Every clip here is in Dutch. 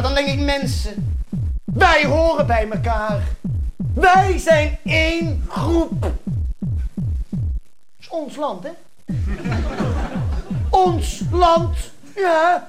Maar dan denk ik, mensen, wij horen bij elkaar. Wij zijn één groep. Het is ons land, hè? ons land, ja.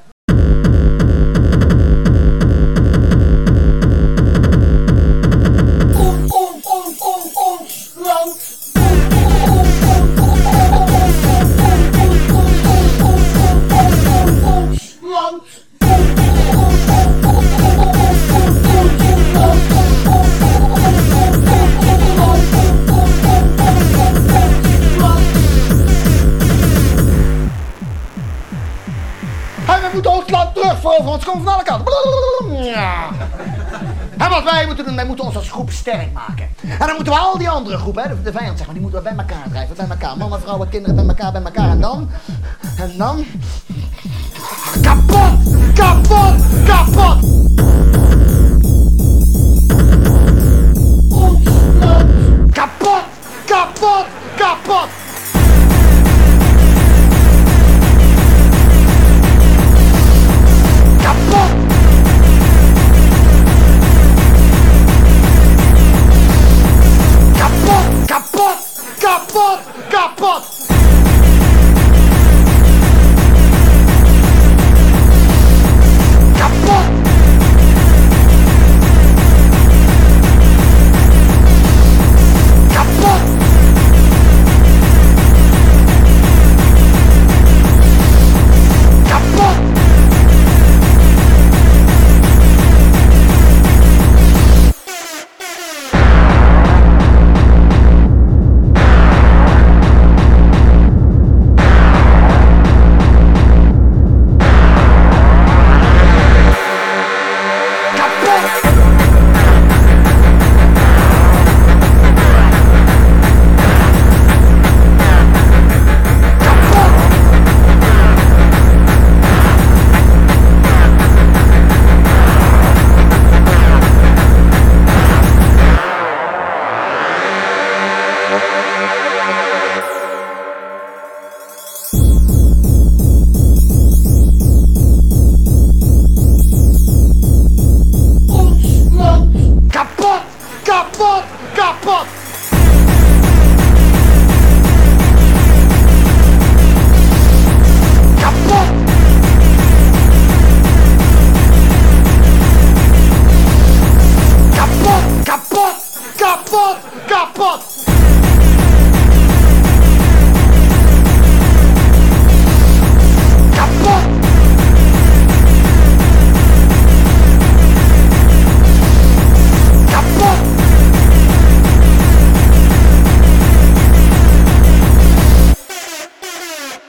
Moeten ons land terugveroveren, want het komt van alle kanten. Ja. En wat wij moeten doen, wij moeten ons als groep sterk maken. En dan moeten we al die andere groepen, hè, de, de vijand zeg maar, die moeten we bij elkaar drijven. Bij elkaar, mannen, vrouwen, kinderen bij elkaar, bij elkaar. En dan, en dan, Capota! Got kapot!